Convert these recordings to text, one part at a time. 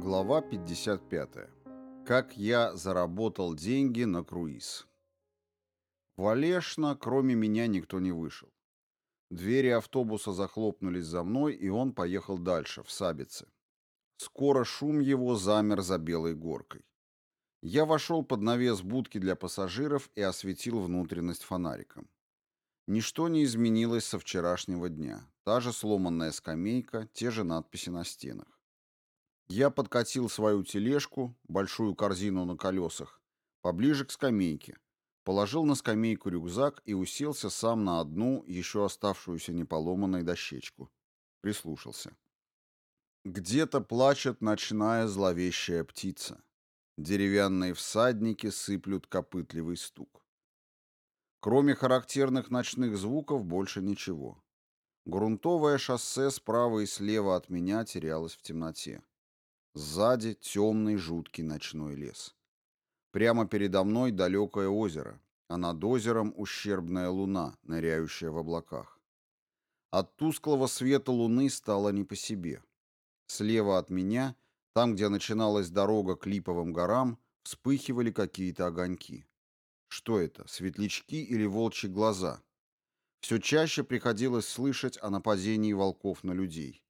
Глава 55. Как я заработал деньги на круиз. В Олешно, кроме меня, никто не вышел. Двери автобуса захлопнулись за мной, и он поехал дальше, в Сабице. Скоро шум его замер за белой горкой. Я вошел под навес будки для пассажиров и осветил внутренность фонариком. Ничто не изменилось со вчерашнего дня. Та же сломанная скамейка, те же надписи на стенах. Я подкатил свою тележку, большую корзину на колесах, поближе к скамейке, положил на скамейку рюкзак и уселся сам на одну, еще оставшуюся неполоманной дощечку. Прислушался. Где-то плачет ночная зловещая птица. Деревянные всадники сыплют копытливый стук. Кроме характерных ночных звуков больше ничего. Грунтовое шоссе справа и слева от меня терялось в темноте. Сзади темный жуткий ночной лес. Прямо передо мной далекое озеро, а над озером ущербная луна, ныряющая в облаках. От тусклого света луны стало не по себе. Слева от меня, там, где начиналась дорога к Липовым горам, вспыхивали какие-то огоньки. Что это, светлячки или волчьи глаза? Все чаще приходилось слышать о нападении волков на людей.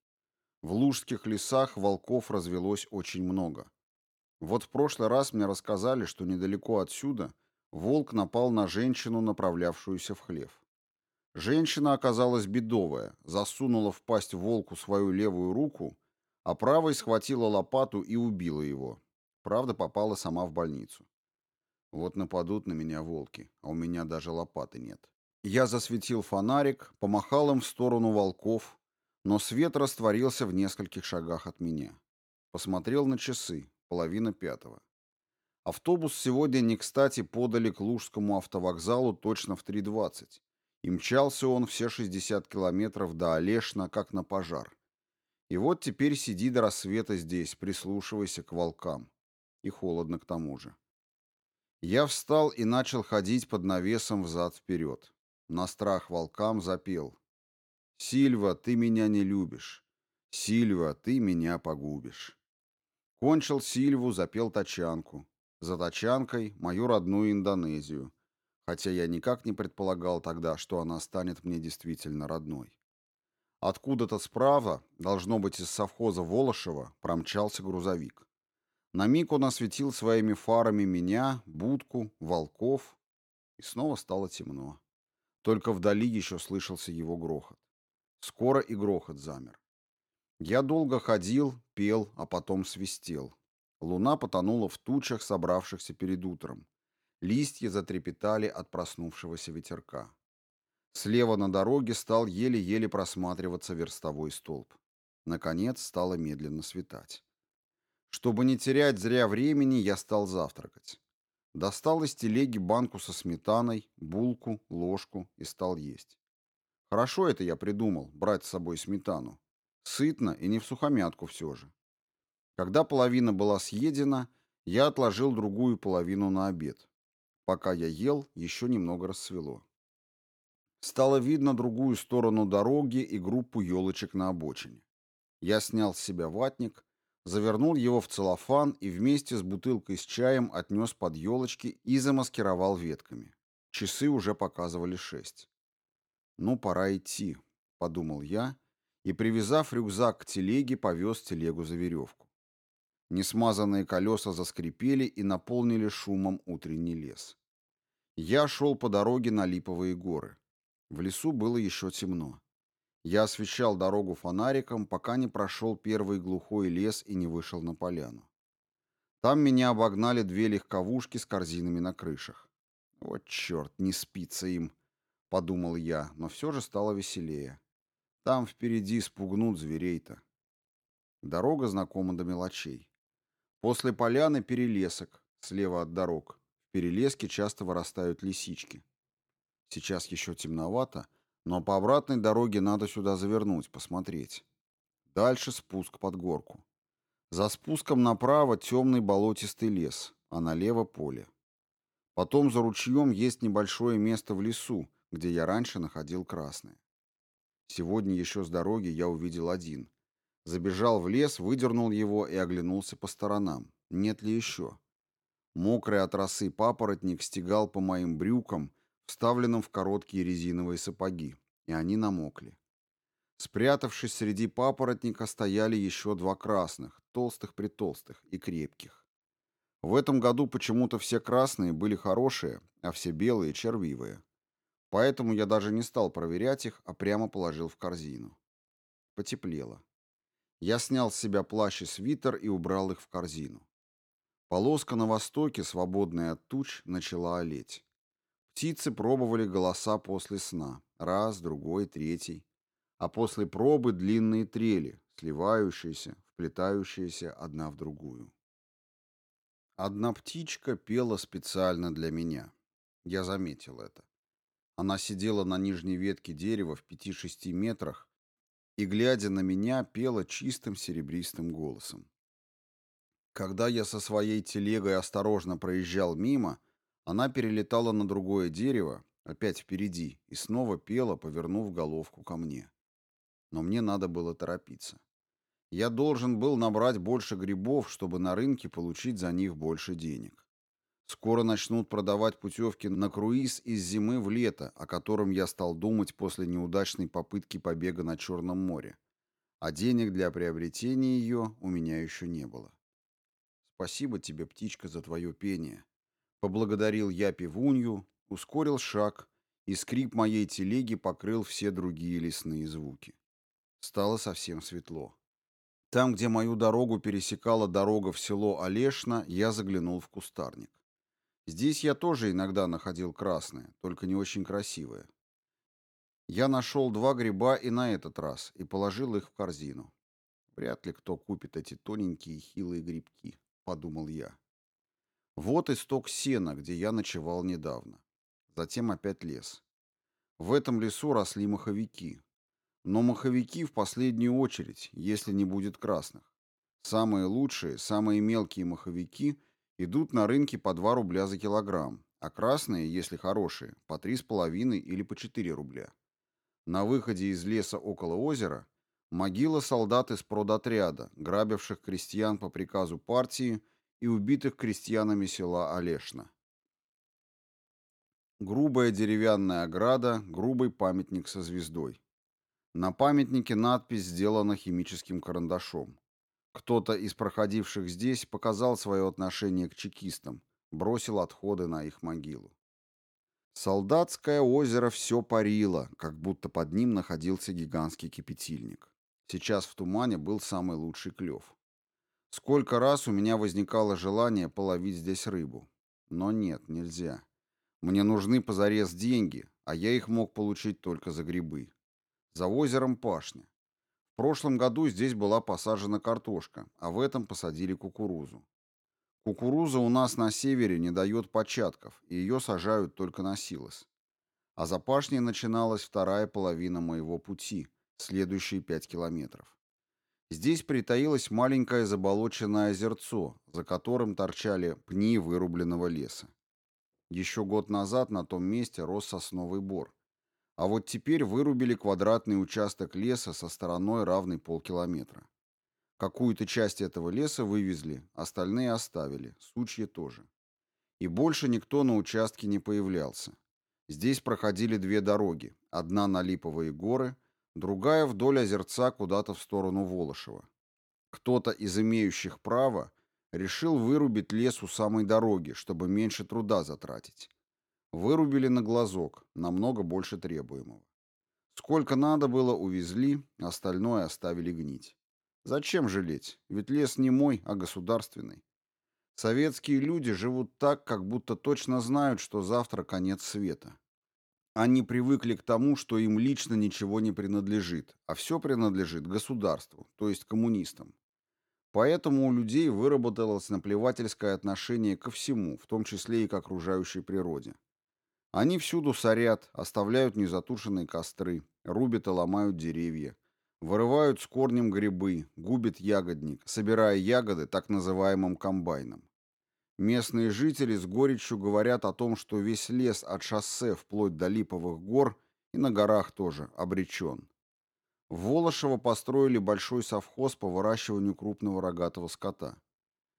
В лужских лесах волков развелось очень много. Вот в прошлый раз мне рассказали, что недалеко отсюда волк напал на женщину, направлявшуюся в хлев. Женщина оказалась бедовая, засунула в пасть волку свою левую руку, а правой схватила лопату и убила его. Правда, попала сама в больницу. Вот нападут на меня волки, а у меня даже лопаты нет. Я засветил фонарик, помахал им в сторону волков, но свет растворился в нескольких шагах от меня. Посмотрел на часы, половина пятого. Автобус сегодня не кстати подали к Лужскому автовокзалу точно в 3.20. И мчался он все 60 километров до Олешна, как на пожар. И вот теперь сиди до рассвета здесь, прислушивайся к волкам. И холодно к тому же. Я встал и начал ходить под навесом взад-вперед. На страх волкам запел. Сильва, ты меня не любишь. Сильва, ты меня погубишь. Кончил Сильву, запел тачанку. За тачанкой мою родную Индонезию. Хотя я никак не предполагал тогда, что она станет мне действительно родной. Откуда-то справа, должно быть из совхоза Волошева, промчался грузовик. На миг он осветил своими фарами меня, будку, волков, и снова стало темно. Только вдали еще слышался его грохот. Скоро и грохот замер. Я долго ходил, пел, а потом свистел. Луна потонула в тучах, собравшихся перед утром. Листья затрепетали от проснувшегося ветерка. Слева на дороге стал еле-еле просматриваться верстовой столб. Наконец стало медленно светать. Чтобы не терять зря времени, я стал завтракать. Достал из телеги банку со сметаной, булку, ложку и стал есть. Хорошо это я придумал, брать с собой сметану. Сытно и не в сухомятку все же. Когда половина была съедена, я отложил другую половину на обед. Пока я ел, еще немного рассвело. Стало видно другую сторону дороги и группу елочек на обочине. Я снял с себя ватник, завернул его в целлофан и вместе с бутылкой с чаем отнес под елочки и замаскировал ветками. Часы уже показывали шесть. «Ну, пора идти», — подумал я, и, привязав рюкзак к телеге, повез телегу за веревку. Несмазанные колеса заскрипели и наполнили шумом утренний лес. Я шел по дороге на Липовые горы. В лесу было еще темно. Я освещал дорогу фонариком, пока не прошел первый глухой лес и не вышел на поляну. Там меня обогнали две легковушки с корзинами на крышах. Вот черт, не спится им. — подумал я, но все же стало веселее. Там впереди спугнут зверей-то. Дорога знакома до мелочей. После поляны перелесок, слева от дорог. В перелеске часто вырастают лисички. Сейчас еще темновато, но по обратной дороге надо сюда завернуть, посмотреть. Дальше спуск под горку. За спуском направо темный болотистый лес, а налево поле. Потом за ручьем есть небольшое место в лесу, где я раньше находил красное. Сегодня еще с дороги я увидел один. Забежал в лес, выдернул его и оглянулся по сторонам. Нет ли еще? Мокрый от росы папоротник стегал по моим брюкам, вставленным в короткие резиновые сапоги, и они намокли. Спрятавшись среди папоротника, стояли еще два красных, толстых-притолстых и крепких. В этом году почему-то все красные были хорошие, а все белые — червивые. Поэтому я даже не стал проверять их, а прямо положил в корзину. Потеплело. Я снял с себя плащ и свитер и убрал их в корзину. Полоска на востоке, свободная от туч, начала олеть. Птицы пробовали голоса после сна. Раз, другой, третий. А после пробы длинные трели, сливающиеся, вплетающиеся одна в другую. Одна птичка пела специально для меня. Я заметил это. Она сидела на нижней ветке дерева в пяти-шести метрах и, глядя на меня, пела чистым серебристым голосом. Когда я со своей телегой осторожно проезжал мимо, она перелетала на другое дерево, опять впереди, и снова пела, повернув головку ко мне. Но мне надо было торопиться. Я должен был набрать больше грибов, чтобы на рынке получить за них больше денег. Скоро начнут продавать путевки на круиз из зимы в лето, о котором я стал думать после неудачной попытки побега на Черном море. А денег для приобретения ее у меня еще не было. Спасибо тебе, птичка, за твое пение. Поблагодарил я пивунью, ускорил шаг, и скрип моей телеги покрыл все другие лесные звуки. Стало совсем светло. Там, где мою дорогу пересекала дорога в село Олешно, я заглянул в кустарник. Здесь я тоже иногда находил красные, только не очень красивые. Я нашел два гриба и на этот раз, и положил их в корзину. Вряд ли кто купит эти тоненькие хилые грибки, подумал я. Вот исток сена, где я ночевал недавно. Затем опять лес. В этом лесу росли маховики, но маховики в последнюю очередь, если не будет красных. Самые лучшие, самые мелкие маховики идут на рынке по 2 рубля за килограмм, а красные, если хорошие, по 3,5 или по 4 рубля. На выходе из леса около озера могила солдат из продотряда, грабивших крестьян по приказу партии и убитых крестьянами села Олешна. Грубая деревянная ограда, грубый памятник со звездой. На памятнике надпись сделана химическим карандашом. Кто-то из проходивших здесь показал свое отношение к чекистам, бросил отходы на их могилу. Солдатское озеро все парило, как будто под ним находился гигантский кипятильник. Сейчас в тумане был самый лучший клев. Сколько раз у меня возникало желание половить здесь рыбу. Но нет, нельзя. Мне нужны позарез деньги, а я их мог получить только за грибы. За озером пашня. Прошлом году здесь была посажена картошка, а в этом посадили кукурузу. Кукуруза у нас на севере не дает початков, и ее сажают только на силос. А за пашней начиналась вторая половина моего пути, следующие пять километров. Здесь притаилось маленькое заболоченное озерцо, за которым торчали пни вырубленного леса. Еще год назад на том месте рос сосновый бор, а вот теперь вырубили квадратный участок леса со стороной равной полкилометра. Какую-то часть этого леса вывезли, остальные оставили, сучье тоже. И больше никто на участке не появлялся. Здесь проходили две дороги, одна на Липовые горы, другая вдоль озерца куда-то в сторону Волошева. Кто-то из имеющих право решил вырубить лес у самой дороги, чтобы меньше труда затратить. Вырубили на глазок, намного больше требуемого. Сколько надо было, увезли, остальное оставили гнить. Зачем жалеть? Ведь лес не мой, а государственный. Советские люди живут так, как будто точно знают, что завтра конец света. Они привыкли к тому, что им лично ничего не принадлежит, а все принадлежит государству, то есть коммунистам. Поэтому у людей выработалось наплевательское отношение ко всему, в том числе и к окружающей природе. Они всюду сорят, оставляют незатушенные костры, рубят и ломают деревья, вырывают с корнем грибы, губят ягодник, собирая ягоды так называемым комбайном. Местные жители с горечью говорят о том, что весь лес от шоссе вплоть до Липовых гор и на горах тоже обречен. В Волошево построили большой совхоз по выращиванию крупного рогатого скота.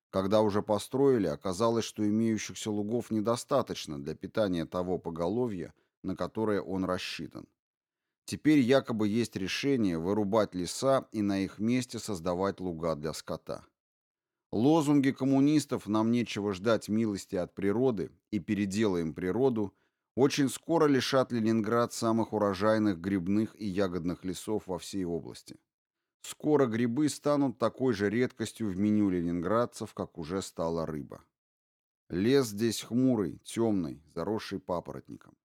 Когда уже построили, оказалось, что имеющихся лугов недостаточно для питания того поголовья, на которое он рассчитан. Теперь якобы есть решение вырубать леса и на их месте создавать луга для скота. Лозунги коммунистов «нам нечего ждать милости от природы» и «переделаем природу» очень скоро лишат Ленинград самых урожайных грибных и ягодных лесов во всей области. Скоро грибы станут такой же редкостью в меню ленинградцев, как уже стала рыба. Лес здесь хмурый, темный, заросший папоротником.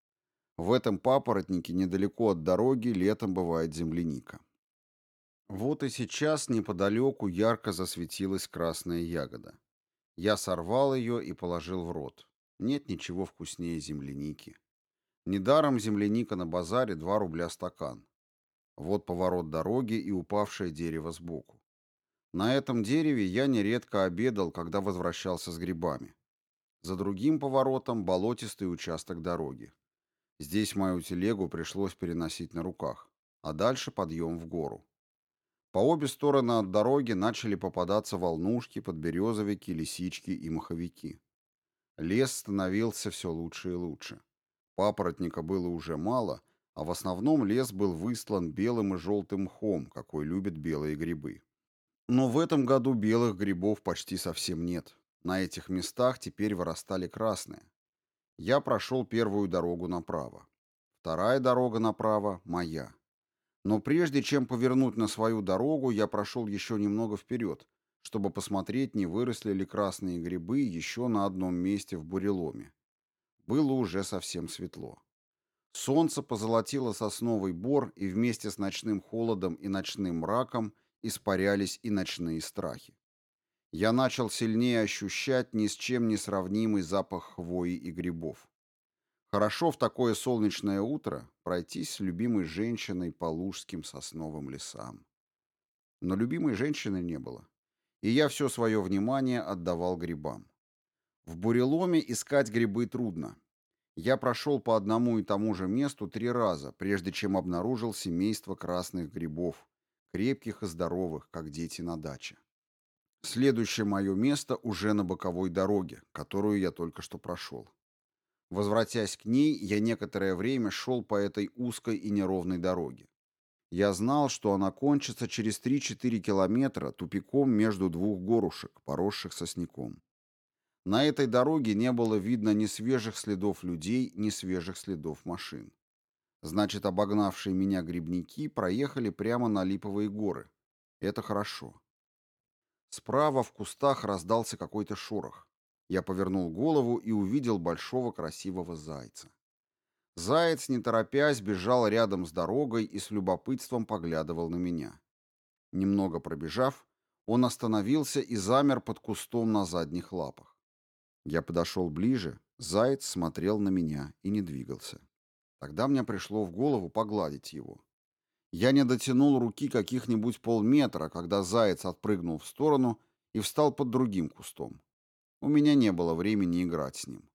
В этом папоротнике недалеко от дороги летом бывает земляника. Вот и сейчас неподалеку ярко засветилась красная ягода. Я сорвал ее и положил в рот. Нет ничего вкуснее земляники. Недаром земляника на базаре 2 рубля стакан. Вот поворот дороги и упавшее дерево сбоку. На этом дереве я нередко обедал, когда возвращался с грибами. За другим поворотом болотистый участок дороги. Здесь мою телегу пришлось переносить на руках, а дальше подъем в гору. По обе стороны от дороги начали попадаться волнушки, подберезовики, лисички и маховики. Лес становился все лучше и лучше. Папоротника было уже мало — а в основном лес был выслан белым и желтым мхом, какой любят белые грибы. Но в этом году белых грибов почти совсем нет. На этих местах теперь вырастали красные. Я прошел первую дорогу направо. Вторая дорога направо — моя. Но прежде чем повернуть на свою дорогу, я прошел еще немного вперед, чтобы посмотреть, не выросли ли красные грибы еще на одном месте в буреломе. Было уже совсем светло. Солнце позолотило сосновый бор, и вместе с ночным холодом и ночным мраком испарялись и ночные страхи. Я начал сильнее ощущать ни с чем не сравнимый запах хвои и грибов. Хорошо в такое солнечное утро пройтись с любимой женщиной по лужским сосновым лесам. Но любимой женщины не было, и я все свое внимание отдавал грибам. В буреломе искать грибы трудно, я прошел по одному и тому же месту три раза, прежде чем обнаружил семейство красных грибов, крепких и здоровых, как дети на даче. Следующее мое место уже на боковой дороге, которую я только что прошел. Возвратясь к ней, я некоторое время шел по этой узкой и неровной дороге. Я знал, что она кончится через 3-4 километра тупиком между двух горушек, поросших сосняком. На этой дороге не было видно ни свежих следов людей, ни свежих следов машин. Значит, обогнавшие меня грибники проехали прямо на Липовые горы. Это хорошо. Справа в кустах раздался какой-то шорох. Я повернул голову и увидел большого красивого зайца. Заяц, не торопясь, бежал рядом с дорогой и с любопытством поглядывал на меня. Немного пробежав, он остановился и замер под кустом на задних лапах. Я подошел ближе, заяц смотрел на меня и не двигался. Тогда мне пришло в голову погладить его. Я не дотянул руки каких-нибудь полметра, когда заяц отпрыгнул в сторону и встал под другим кустом. У меня не было времени играть с ним.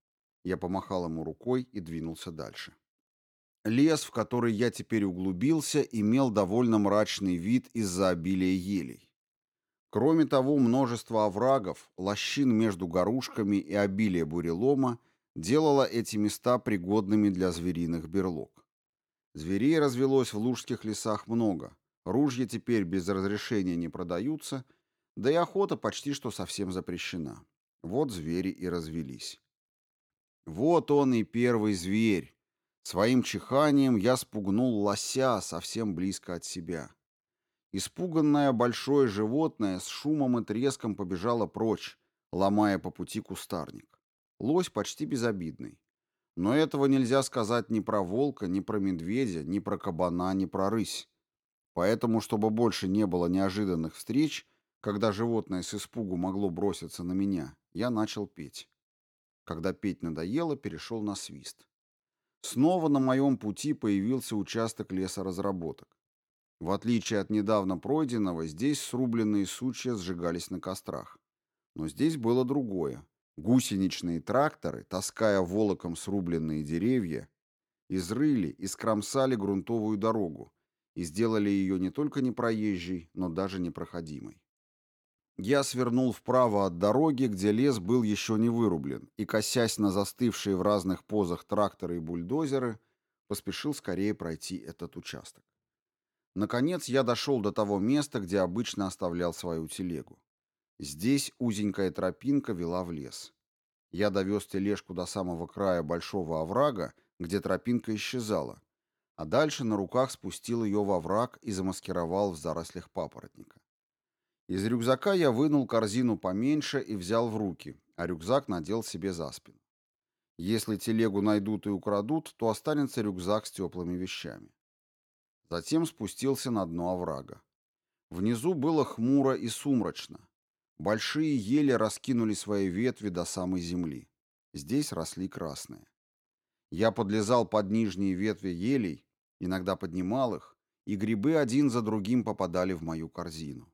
Я помахал ему рукой и двинулся дальше. Лес, в который я теперь углубился, имел довольно мрачный вид из-за обилия елей. Кроме того, множество оврагов, лощин между горушками и обилие бурелома делало эти места пригодными для звериных берлог. Зверей развелось в лужских лесах много, ружья теперь без разрешения не продаются, да и охота почти что совсем запрещена. Вот звери и развелись. Вот он и первый зверь. Своим чиханием я спугнул лося совсем близко от себя. Испуганное большое животное с шумом и треском побежало прочь, ломая по пути кустарник. Лось почти безобидный. Но этого нельзя сказать ни про волка, ни про медведя, ни про кабана, ни про рысь. Поэтому, чтобы больше не было неожиданных встреч, когда животное с испугу могло броситься на меня, я начал петь. Когда петь надоело, перешел на свист. Снова на моем пути появился участок лесоразработок. В отличие от недавно пройденного, здесь срубленные сучья сжигались на кострах. Но здесь было другое. Гусеничные тракторы, таская волоком срубленные деревья, изрыли и скромсали грунтовую дорогу, и сделали ее не только непроезжей, но даже непроходимой. Я свернул вправо от дороги, где лес был еще не вырублен, и, косясь на застывшие в разных позах тракторы и бульдозеры, поспешил скорее пройти этот участок. Наконец я дошел до того места, где обычно оставлял свою телегу. Здесь узенькая тропинка вела в лес. Я довез тележку до самого края большого оврага, где тропинка исчезала, а дальше на руках спустил ее во враг и замаскировал в зарослях папоротника. Из рюкзака я вынул корзину поменьше и взял в руки, а рюкзак надел себе за спину. Если телегу найдут и украдут, то останется рюкзак с теплыми вещами. Затем спустился на дно оврага. Внизу было хмуро и сумрачно. Большие ели раскинули свои ветви до самой земли. Здесь росли красные. Я подлезал под нижние ветви елей, иногда поднимал их, и грибы один за другим попадали в мою корзину.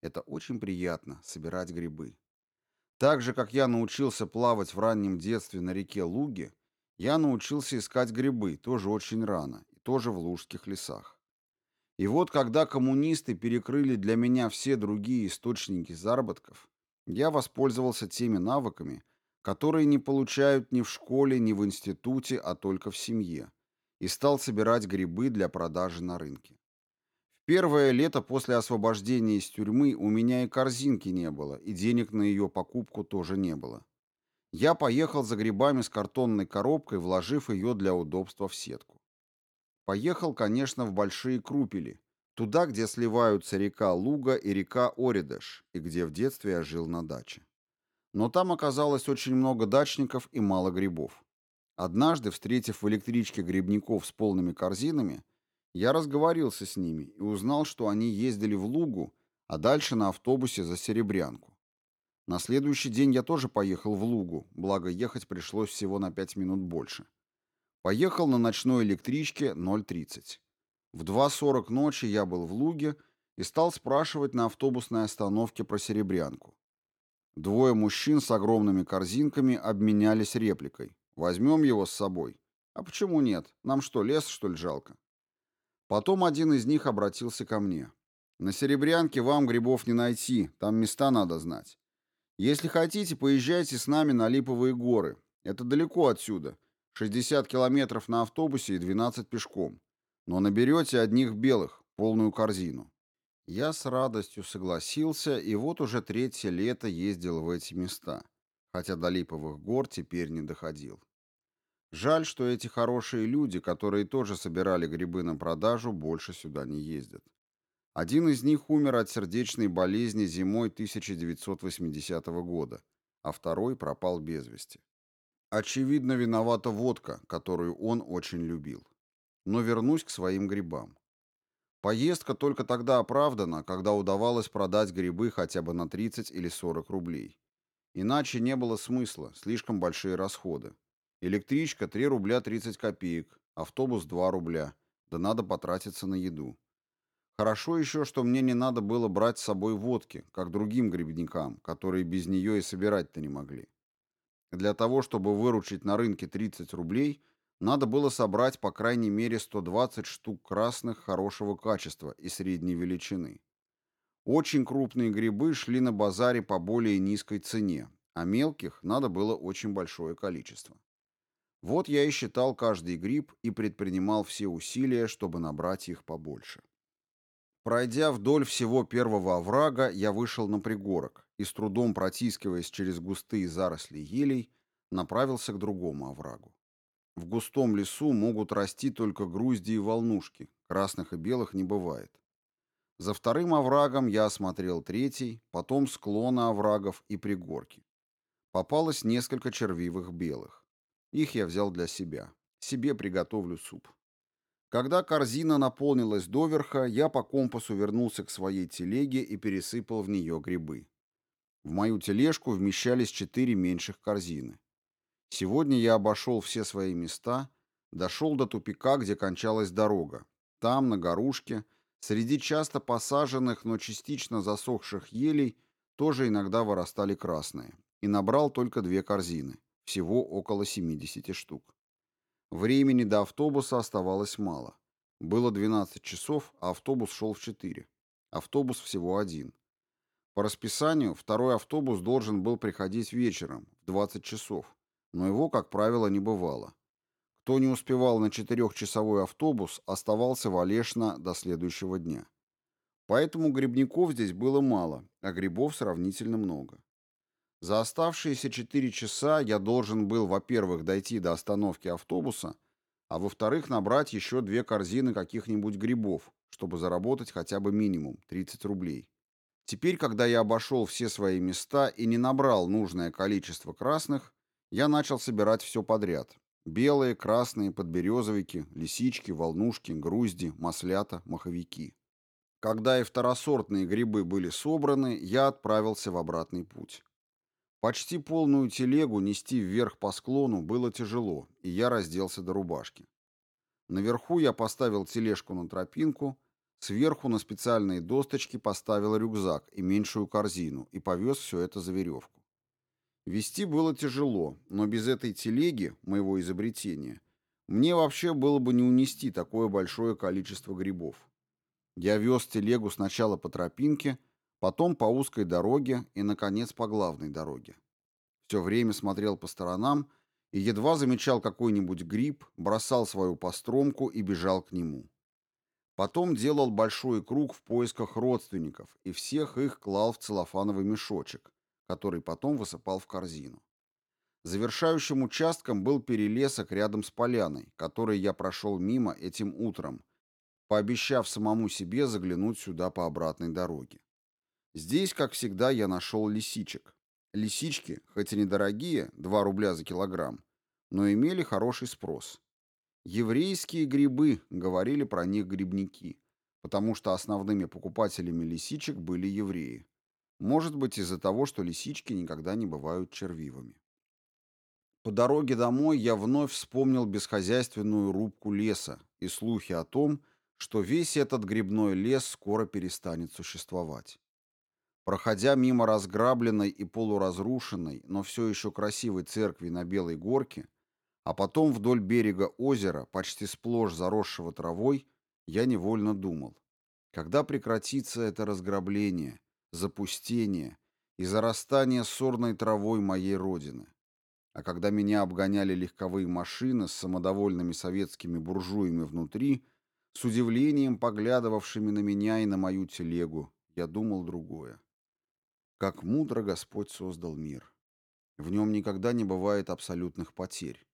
Это очень приятно — собирать грибы. Так же, как я научился плавать в раннем детстве на реке Луги, я научился искать грибы, тоже очень рано, и тоже в лужских лесах. И вот когда коммунисты перекрыли для меня все другие источники заработков, я воспользовался теми навыками, которые не получают ни в школе, ни в институте, а только в семье, и стал собирать грибы для продажи на рынке. В первое лето после освобождения из тюрьмы у меня и корзинки не было, и денег на ее покупку тоже не было. Я поехал за грибами с картонной коробкой, вложив ее для удобства в сетку. Поехал, конечно, в Большие Крупели, туда, где сливаются река Луга и река Оридеш, и где в детстве я жил на даче. Но там оказалось очень много дачников и мало грибов. Однажды, встретив в электричке грибников с полными корзинами, я разговорился с ними и узнал, что они ездили в Лугу, а дальше на автобусе за Серебрянку. На следующий день я тоже поехал в Лугу, благо ехать пришлось всего на пять минут больше. Поехал на ночной электричке 0.30. В 2.40 ночи я был в Луге и стал спрашивать на автобусной остановке про Серебрянку. Двое мужчин с огромными корзинками обменялись репликой. «Возьмем его с собой». «А почему нет? Нам что, лес, что ли, жалко?» Потом один из них обратился ко мне. «На Серебрянке вам грибов не найти, там места надо знать. Если хотите, поезжайте с нами на Липовые горы. Это далеко отсюда, 60 километров на автобусе и 12 пешком. Но наберете одних белых, полную корзину. Я с радостью согласился, и вот уже третье лето ездил в эти места, хотя до Липовых гор теперь не доходил. Жаль, что эти хорошие люди, которые тоже собирали грибы на продажу, больше сюда не ездят. Один из них умер от сердечной болезни зимой 1980 года, а второй пропал без вести. Очевидно, виновата водка, которую он очень любил. Но вернусь к своим грибам. Поездка только тогда оправдана, когда удавалось продать грибы хотя бы на 30 или 40 рублей. Иначе не было смысла, слишком большие расходы. Электричка 3 рубля 30 копеек, автобус 2 рубля, да надо потратиться на еду. Хорошо еще, что мне не надо было брать с собой водки, как другим грибникам, которые без нее и собирать-то не могли. Для того, чтобы выручить на рынке 30 рублей, надо было собрать по крайней мере 120 штук красных хорошего качества и средней величины. Очень крупные грибы шли на базаре по более низкой цене, а мелких надо было очень большое количество. Вот я и считал каждый гриб и предпринимал все усилия, чтобы набрать их побольше. Пройдя вдоль всего первого оврага, я вышел на пригорок и, с трудом протискиваясь через густые заросли елей, направился к другому оврагу. В густом лесу могут расти только грузди и волнушки, красных и белых не бывает. За вторым оврагом я осмотрел третий, потом склоны оврагов и пригорки. Попалось несколько червивых белых. Их я взял для себя. Себе приготовлю суп. Когда корзина наполнилась доверха, я по компасу вернулся к своей телеге и пересыпал в нее грибы. В мою тележку вмещались четыре меньших корзины. Сегодня я обошел все свои места, дошел до тупика, где кончалась дорога. Там, на горушке, среди часто посаженных, но частично засохших елей, тоже иногда вырастали красные. И набрал только две корзины, всего около 70 штук. Времени до автобуса оставалось мало. Было 12 часов, а автобус шел в 4. Автобус всего один. По расписанию второй автобус должен был приходить вечером, в 20 часов, но его, как правило, не бывало. Кто не успевал на четырехчасовой автобус, оставался в Олешно до следующего дня. Поэтому грибников здесь было мало, а грибов сравнительно много. За оставшиеся четыре часа я должен был, во-первых, дойти до остановки автобуса, а во-вторых, набрать еще две корзины каких-нибудь грибов, чтобы заработать хотя бы минимум 30 рублей. Теперь, когда я обошел все свои места и не набрал нужное количество красных, я начал собирать все подряд. Белые, красные, подберезовики, лисички, волнушки, грузди, маслята, маховики. Когда и второсортные грибы были собраны, я отправился в обратный путь. Почти полную телегу нести вверх по склону было тяжело, и я разделся до рубашки. Наверху я поставил тележку на тропинку, сверху на специальные досточки поставил рюкзак и меньшую корзину и повез все это за веревку. Вести было тяжело, но без этой телеги, моего изобретения, мне вообще было бы не унести такое большое количество грибов. Я вез телегу сначала по тропинке, потом по узкой дороге и, наконец, по главной дороге. Все время смотрел по сторонам и едва замечал какой-нибудь гриб, бросал свою постромку и бежал к нему. Потом делал большой круг в поисках родственников и всех их клал в целлофановый мешочек, который потом высыпал в корзину. Завершающим участком был перелесок рядом с поляной, который я прошел мимо этим утром, пообещав самому себе заглянуть сюда по обратной дороге. Здесь, как всегда, я нашел лисичек. Лисички, хоть и недорогие, 2 рубля за килограмм, но имели хороший спрос. Еврейские грибы, говорили про них грибники, потому что основными покупателями лисичек были евреи. Может быть, из-за того, что лисички никогда не бывают червивыми. По дороге домой я вновь вспомнил бесхозяйственную рубку леса и слухи о том, что весь этот грибной лес скоро перестанет существовать. Проходя мимо разграбленной и полуразрушенной, но все еще красивой церкви на Белой горке, а потом вдоль берега озера, почти сплошь заросшего травой, я невольно думал, когда прекратится это разграбление, запустение и зарастание сорной травой моей родины. А когда меня обгоняли легковые машины с самодовольными советскими буржуями внутри, с удивлением поглядывавшими на меня и на мою телегу, я думал другое. Как мудро Господь создал мир. В нем никогда не бывает абсолютных потерь.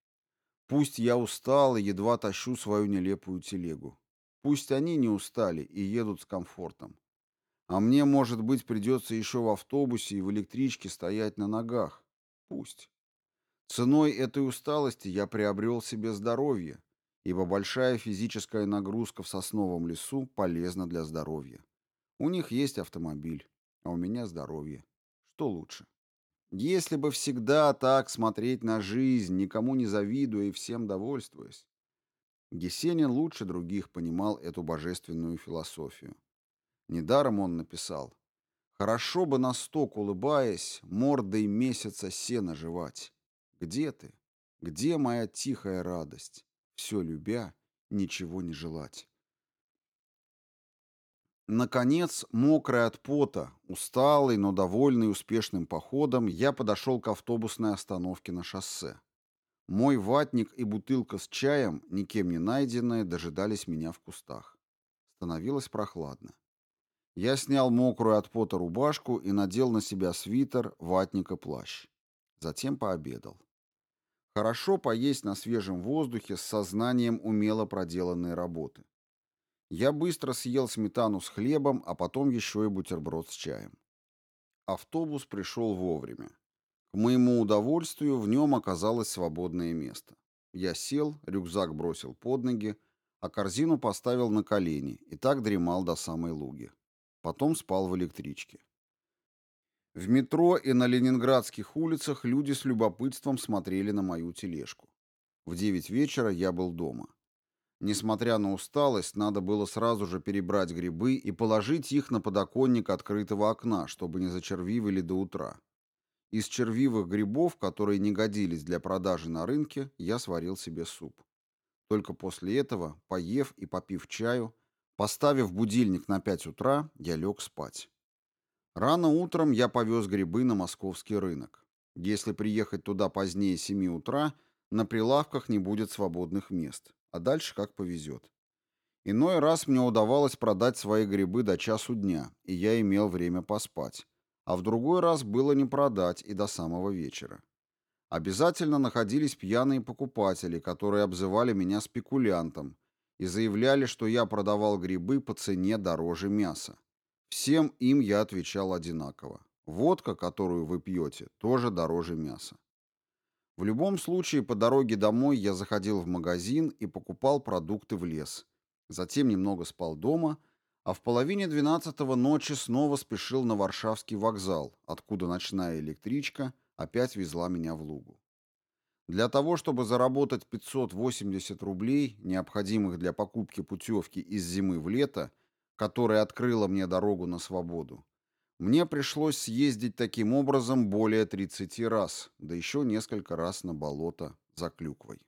Пусть я устал и едва тащу свою нелепую телегу. Пусть они не устали и едут с комфортом. А мне, может быть, придется еще в автобусе и в электричке стоять на ногах. Пусть. Ценой этой усталости я приобрел себе здоровье, ибо большая физическая нагрузка в сосновом лесу полезна для здоровья. У них есть автомобиль, а у меня здоровье. Что лучше? Если бы всегда так смотреть на жизнь, никому не завидуя и всем довольствуясь. Гесенин лучше других понимал эту божественную философию. Недаром он написал «Хорошо бы на сток, улыбаясь, мордой месяца сена жевать. Где ты? Где моя тихая радость? Все любя, ничего не желать». Наконец, мокрый от пота, усталый, но довольный успешным походом, я подошел к автобусной остановке на шоссе. Мой ватник и бутылка с чаем, никем не найденные, дожидались меня в кустах. Становилось прохладно. Я снял мокрую от пота рубашку и надел на себя свитер, ватник и плащ. Затем пообедал. Хорошо поесть на свежем воздухе с сознанием умело проделанной работы. Я быстро съел сметану с хлебом, а потом еще и бутерброд с чаем. Автобус пришел вовремя. К моему удовольствию в нем оказалось свободное место. Я сел, рюкзак бросил под ноги, а корзину поставил на колени и так дремал до самой луги. Потом спал в электричке. В метро и на ленинградских улицах люди с любопытством смотрели на мою тележку. В девять вечера я был дома. Несмотря на усталость, надо было сразу же перебрать грибы и положить их на подоконник открытого окна, чтобы не зачервивали до утра. Из червивых грибов, которые не годились для продажи на рынке, я сварил себе суп. Только после этого, поев и попив чаю, поставив будильник на 5 утра, я лег спать. Рано утром я повез грибы на московский рынок. Если приехать туда позднее 7 утра, на прилавках не будет свободных мест, а дальше как повезет. Иной раз мне удавалось продать свои грибы до часу дня, и я имел время поспать. А в другой раз было не продать и до самого вечера. Обязательно находились пьяные покупатели, которые обзывали меня спекулянтом и заявляли, что я продавал грибы по цене дороже мяса. Всем им я отвечал одинаково. Водка, которую вы пьете, тоже дороже мяса. В любом случае, по дороге домой я заходил в магазин и покупал продукты в лес – Затем немного спал дома, а в половине двенадцатого ночи снова спешил на Варшавский вокзал, откуда ночная электричка опять везла меня в Лугу. Для того, чтобы заработать 580 рублей, необходимых для покупки путевки из зимы в лето, которая открыла мне дорогу на свободу, мне пришлось съездить таким образом более 30 раз, да еще несколько раз на болото за клюквой.